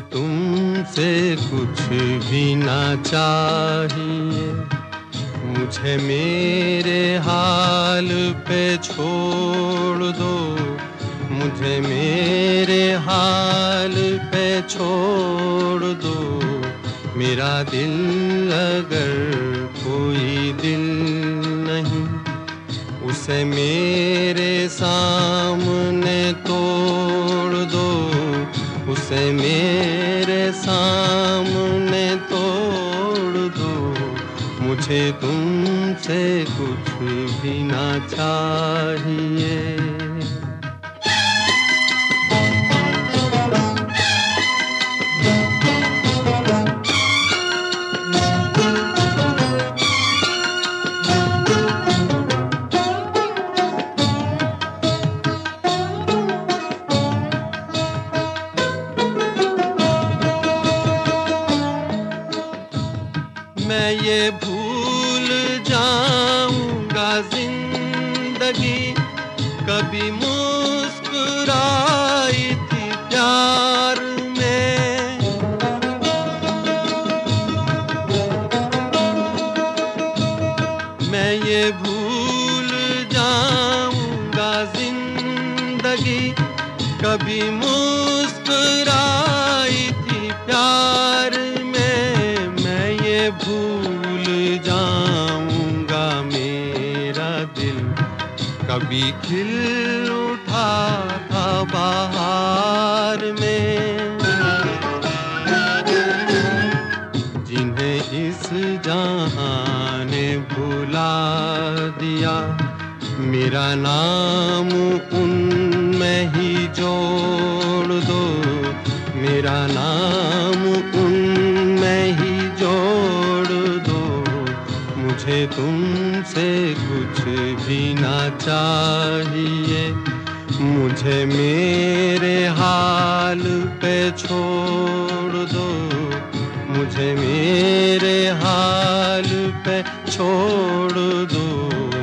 तुमसे कुछ भी ना चाहिए। मुझे मेरे हाल पे छोड़ दो। मुझे मेरे हाल पे छोड़ दो। मेरा दिल अगर कोई दिल नहीं, उसे मेरे सामने दो उसे मेरे सामने तोड़ दो। मुझे तुमसे कुछ भी ना चाहिए। ये भूल जाऊँगा ज़िंदगी। कभी मुस्कुराई थी प्यार में। मैं ये भूल जाऊँगा ज़िंदगी। कभी मुस्कुराई कभी खिल उठा था बाहर में। जिन्हें इस जहाँ ने भुला दिया, मेरा नाम उनमें ही जोड़ दो। मेरा नाम उनमें मुझे तुमसे कुछ भी ना चाहिए। मुझे मेरे हाल पे छोड़ दो। मुझे मेरे हाल पे छोड़ दो।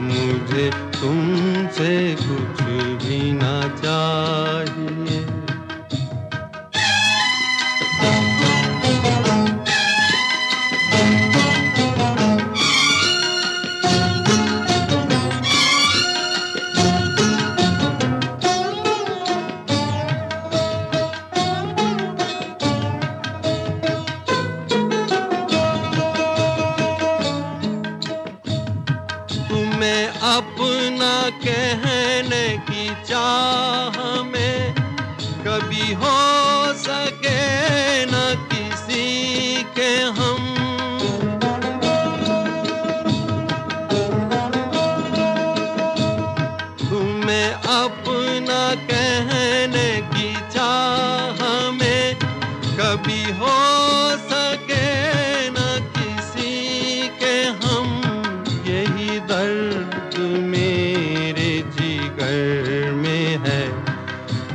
मुझे तुमसे कुछ अपना कहने की चाह में कभी हो सके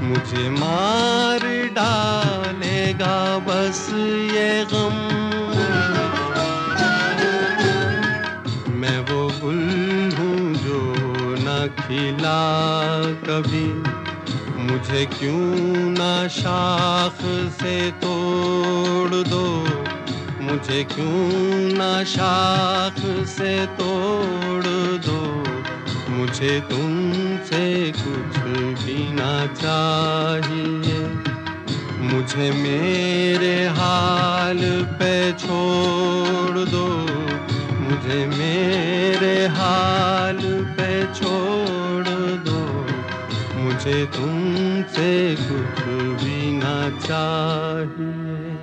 मुझे मार डालेगा बस ये गम। मैं वो गुल हूँ जो न खिला कभी। मुझे क्यों ना शाख से तोड़ दो? मुझे क्यों ना शाख से तोड़ दो? मुझे तुमसे कुछ भी ना चाहिए। मुझे मेरे हाल पे छोड़ दो। मुझे मेरे हाल पे छोड़ दो। मुझे तुमसे कुछ भी ना चाहिए।